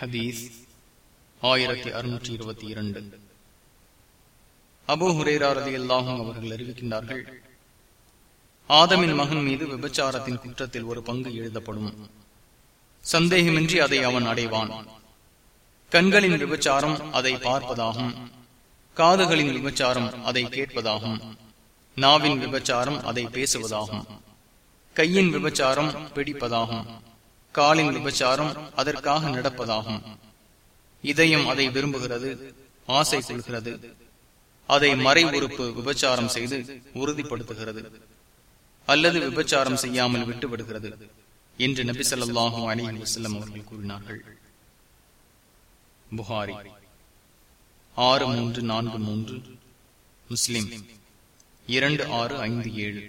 ஹதீஸ் ஆயிரத்தி அறுநூற்றி இருபத்தி இரண்டு. அபு ஹுரேராரதி அல்லாஹும் அவர்கள் அறிவிக்கின்றார்கள் ஆதமின் மகன் மீது விபச்சாரத்தின் குற்றத்தில் ஒரு பங்கு எழுதப்படும். சந்தேகமின்றி அதை அவன் அடைவான். கண்களின் விபச்சாரம் அதை பார்ப்பதாகும். காதுகளின் விபச்சாரம் அதை கேட்பதாகும். நாவின் விபச்சாரம் அதை பேசுவதாகும். கையின் விபச்சாரம் பிடிப்பதாகும். காலின் விபச்சாரம் அதற்காக நடப்பதாகும். இதயம் அதை விரும்புகிறது ஆசை கொள்கிறது. அதை மறை உறுப்பு விபச்சாரம் செய்து உறுதிப்படுத்துகிறது. அல்லது விபச்சாரம் செய்யாமல் விட்டுவிடுகிறது என்று நபி சொல்லாஹு அலி வசல்லம் அவர்கள் கூறினார்கள். புகாரி ஆறு மூன்று நான்கு மூன்று முஸ்லிம் இரண்டு ஆறு ஐந்து ஏழு.